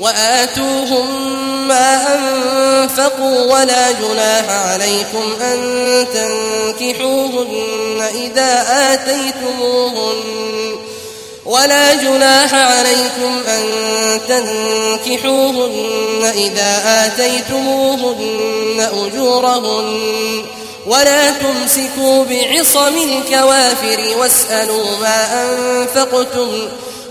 وآتوهم ما أنفقوا ولا جناح عليكم أن تنكحوهن إذا آتيتموهن ولا جناح عليكم أن تنكحوهن إذا آتيتموهن أجورهن ولا تمسكوا بعصم الكوافر واسألوا ما أنفقتم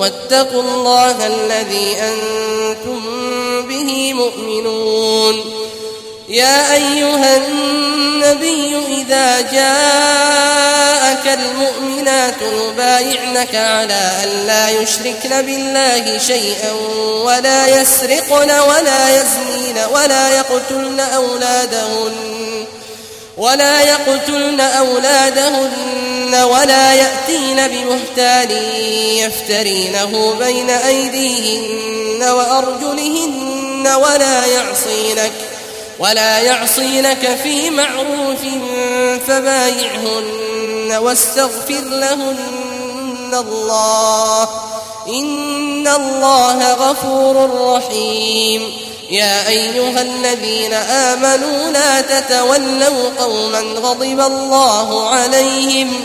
واتقوا الله الذي أنتم به مؤمنون. يا أيها النبي إذا جاءك المؤمنات يبايعنك على أن لا يشركن بالله شيئا ولا يسرقن ولا يزنين ولا يقتلن أولادهن ولا يقتلن أولادهن ولا يأتين بمهتان يفترينه بين أيديهن وأرجلهن ولا يعصينك ولا يعصينك في معروف فبايعهن واستغفر لهن الله إن الله غفور رحيم يا أيها الذين آمنوا لا تتولوا قوما غضب الله عليهم